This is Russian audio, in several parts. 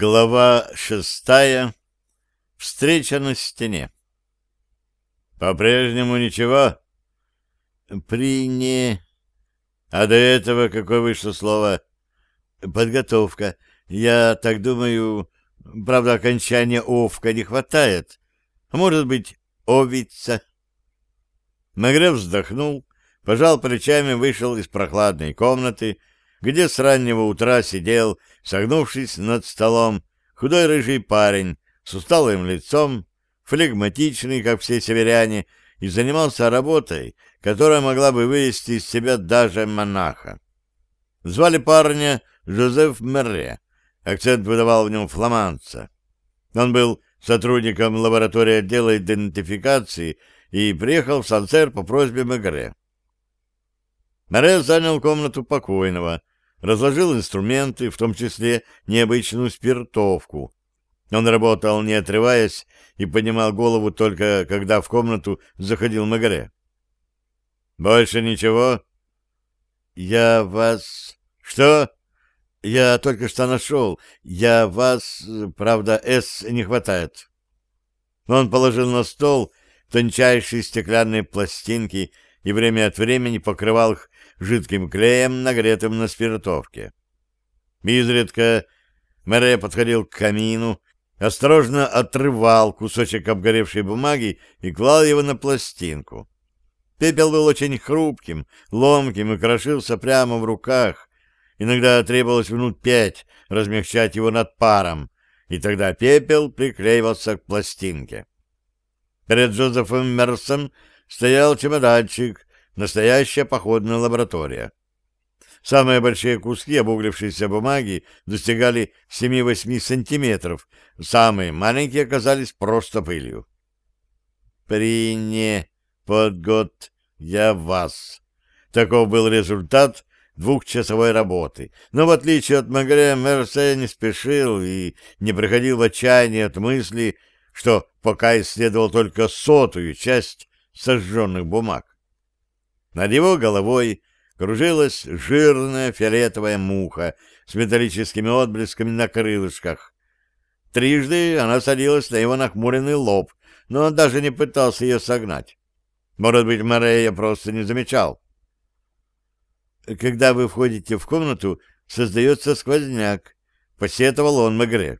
Глава шестая. Встреча на стене. По-прежнему ничего? При не... А до этого какое вышло слово? Подготовка. Я так думаю... Правда, окончания «овка» не хватает. Может быть, «овица». Магрев вздохнул, пожал плечами, вышел из прохладной комнаты, где с раннего утра сидел, согнувшись над столом, худой рыжий парень с усталым лицом, флегматичный, как все северяне, и занимался работой, которая могла бы вывести из себя даже монаха. Звали парня Жозеф Мерре, акцент выдавал в нем фламандца. Он был сотрудником лаборатории отдела идентификации и приехал в Санцер по просьбе Мегре. Море занял комнату покойного, разложил инструменты, в том числе необычную спиртовку. Он работал, не отрываясь, и поднимал голову только, когда в комнату заходил Магаре. «Больше ничего?» «Я вас...» «Что?» «Я только что нашел. Я вас... Правда, «С» не хватает». Он положил на стол тончайшие стеклянные пластинки и время от времени покрывал их жидким клеем, нагретым на спиртовке. Изредка Мэре подходил к камину, осторожно отрывал кусочек обгоревшей бумаги и клал его на пластинку. Пепел был очень хрупким, ломким и крошился прямо в руках. Иногда требовалось минут пять размягчать его над паром, и тогда пепел приклеивался к пластинке. Перед Джозефом Мерсом стоял чемоданчик, Настоящая походная лаборатория. Самые большие куски обуглившейся бумаги достигали 7-8 сантиметров, самые маленькие оказались просто пылью. «Прине под год я вас». Таков был результат двухчасовой работы. Но в отличие от Магре, Мерсе не спешил и не приходил в отчаяние от мысли, что пока исследовал только сотую часть сожженных бумаг. Над его головой кружилась жирная фиолетовая муха с металлическими отблесками на крылышках. Трижды она садилась на его нахмуренный лоб, но он даже не пытался ее согнать. Может быть, Морея просто не замечал. «Когда вы входите в комнату, создается сквозняк», — посетовал он Мегре.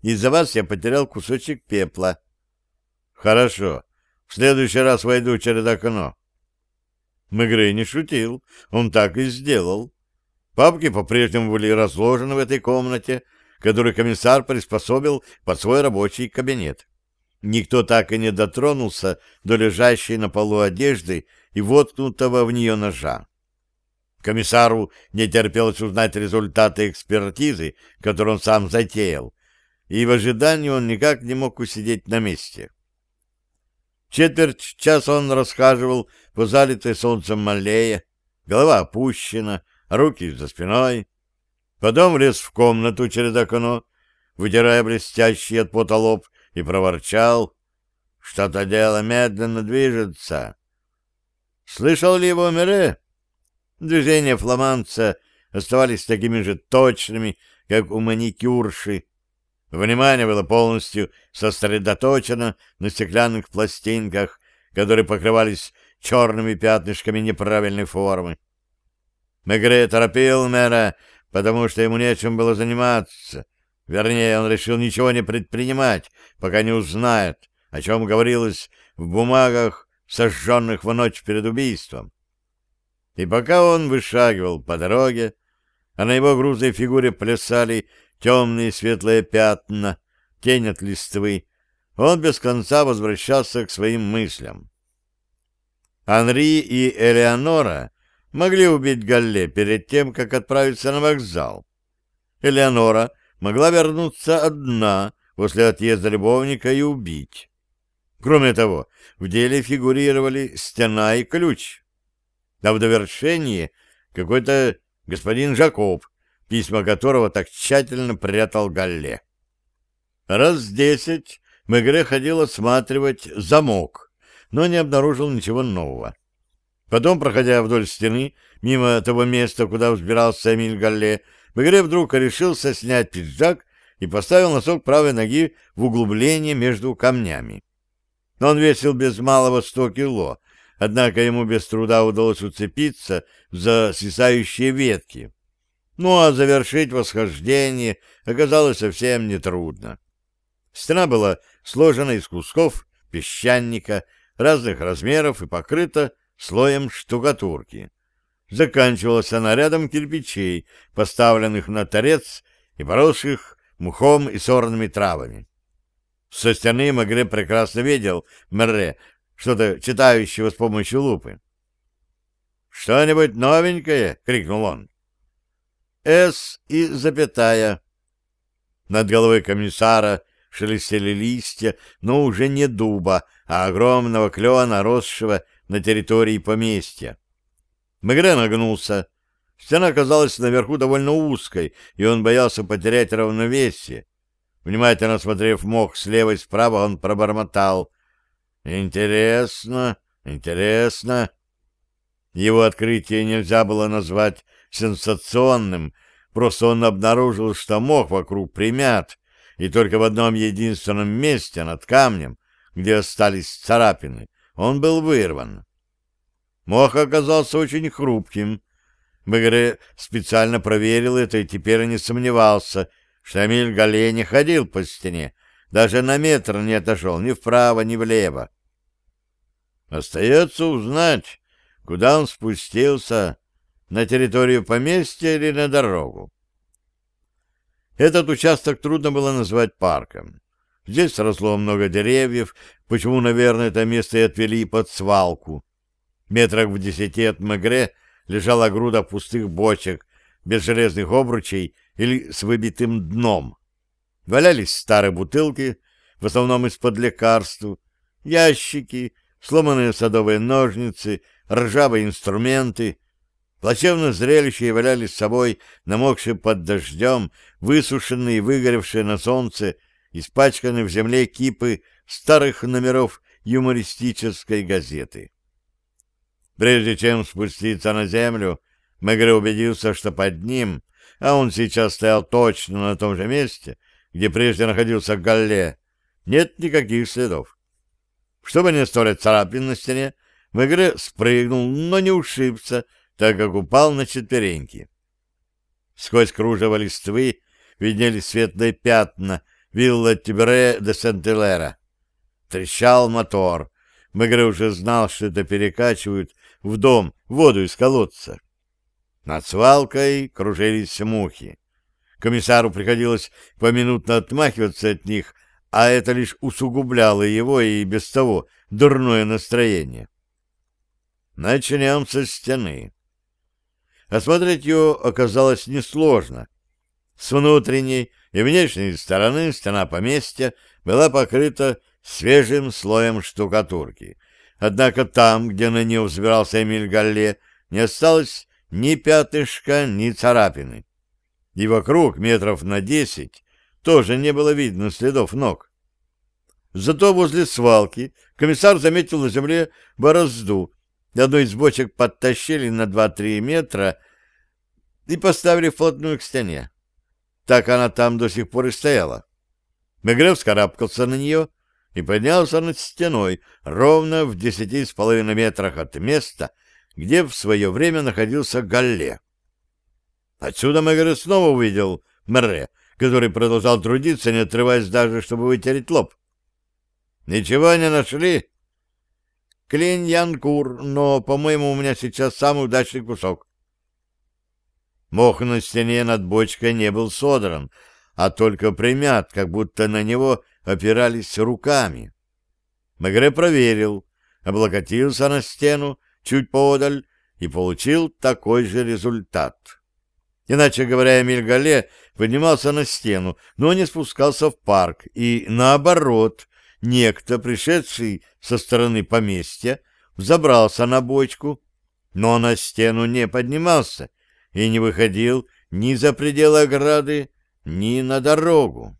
«Из-за вас я потерял кусочек пепла». «Хорошо. В следующий раз войду через окно». Мегре не шутил, он так и сделал. Папки по-прежнему были разложены в этой комнате, которую комиссар приспособил под свой рабочий кабинет. Никто так и не дотронулся до лежащей на полу одежды и воткнутого в нее ножа. Комиссару не терпелось узнать результаты экспертизы, которую он сам затеял, и в ожидании он никак не мог усидеть на месте. Четверть часа он расхаживал по залитой солнцем аллее, голова опущена, руки за спиной. Потом влез в комнату через окно, вытирая блестящий от пота лоб, и проворчал. Что-то дело медленно движется. Слышал ли его Мере? Движения фламандца оставались такими же точными, как у маникюрши, Внимание было полностью сосредоточено на стеклянных пластинках, которые покрывались черными пятнышками неправильной формы. Мегре торопил мэра, потому что ему нечем было заниматься. Вернее, он решил ничего не предпринимать, пока не узнает, о чем говорилось в бумагах, сожженных в ночь перед убийством. И пока он вышагивал по дороге, а на его грузной фигуре плясали темные светлые пятна, тень от листвы, он без конца возвращался к своим мыслям. Анри и Элеонора могли убить Галле перед тем, как отправиться на вокзал. Элеонора могла вернуться одна после отъезда любовника и убить. Кроме того, в деле фигурировали стена и ключ. А в довершении какой-то господин Жакоб, письма которого так тщательно прятал Галле. Раз десять Мегре ходил осматривать замок, но не обнаружил ничего нового. Потом, проходя вдоль стены, мимо того места, куда взбирался Эмиль Галле, Мегре вдруг решился снять пиджак и поставил носок правой ноги в углубление между камнями. Он весил без малого сто кило, однако ему без труда удалось уцепиться за свисающие ветки. Ну а завершить восхождение оказалось совсем нетрудно. Стена была сложена из кусков песчаника разных размеров и покрыта слоем штукатурки. Заканчивалась она рядом кирпичей, поставленных на торец и поросших мухом и сорными травами. Со стены Магре прекрасно видел Мерре, что-то читающего с помощью лупы. «Что-нибудь новенькое?» — крикнул он. «С» и запятая. Над головой комиссара шелестели листья, но уже не дуба, а огромного клена, росшего на территории поместья. Мегре нагнулся. Стена оказалась наверху довольно узкой, и он боялся потерять равновесие. Внимательно смотрев мох слева и справа, он пробормотал. «Интересно, интересно». Его открытие нельзя было назвать сенсационным, просто он обнаружил, что мох вокруг примят, и только в одном единственном месте над камнем, где остались царапины, он был вырван. Мох оказался очень хрупким. Мегре специально проверил это и теперь не сомневался, что Эмиль Галле не ходил по стене, даже на метр не отошел ни вправо, ни влево. Остается узнать, куда он спустился, на территорию поместья или на дорогу. Этот участок трудно было назвать парком. Здесь росло много деревьев, почему, наверное, это место и отвели под свалку. Метрах в десяти от Мегре лежала груда пустых бочек, без железных обручей или с выбитым дном. Валялись старые бутылки, в основном из-под лекарств, ящики, сломанные садовые ножницы, ржавые инструменты. Плачевно зрелище являли с собой намокшие под дождем, высушенные и выгоревшие на солнце, испачканные в земле кипы старых номеров юмористической газеты. Прежде чем спуститься на землю, Мегре убедился, что под ним, а он сейчас стоял точно на том же месте, где прежде находился Галле, нет никаких следов. Чтобы не оставлять царапин на стене, Мегре спрыгнул, но не ушибся, так как упал на четвереньки. Сквозь кружево листвы виднелись светлые пятна вилла Тибере де Сент-Элера. Трещал мотор. Мегре уже знал, что это перекачивают в дом воду из колодца. Над свалкой кружились мухи. Комиссару приходилось поминутно отмахиваться от них, а это лишь усугубляло его и без того дурное настроение. Начнем со стены. Осмотреть ее оказалось несложно. С внутренней и внешней стороны стена поместья была покрыта свежим слоем штукатурки. Однако там, где на нее взбирался Эмиль Галле, не осталось ни пятышка, ни царапины. И вокруг метров на десять тоже не было видно следов ног. Зато возле свалки комиссар заметил на земле борозду. Одну из бочек подтащили на два-три метра и поставили вплотную к стене. Так она там до сих пор и стояла. Мегрев скарабкался на нее и поднялся над стеной ровно в десяти с половиной метрах от места, где в свое время находился Галле. Отсюда Мегре снова увидел Мерре, который продолжал трудиться, не отрываясь даже, чтобы вытереть лоб. «Ничего не нашли?» «Клин Янкур, но, по-моему, у меня сейчас самый удачный кусок». Мох на стене над бочкой не был содран, а только примят, как будто на него опирались руками. Мегре проверил, облокотился на стену чуть подаль и получил такой же результат. Иначе говоря, Эмиль Гале поднимался на стену, но не спускался в парк, и наоборот, некто, пришедший со стороны поместья, взобрался на бочку, но на стену не поднимался и не выходил ни за пределы ограды, ни на дорогу.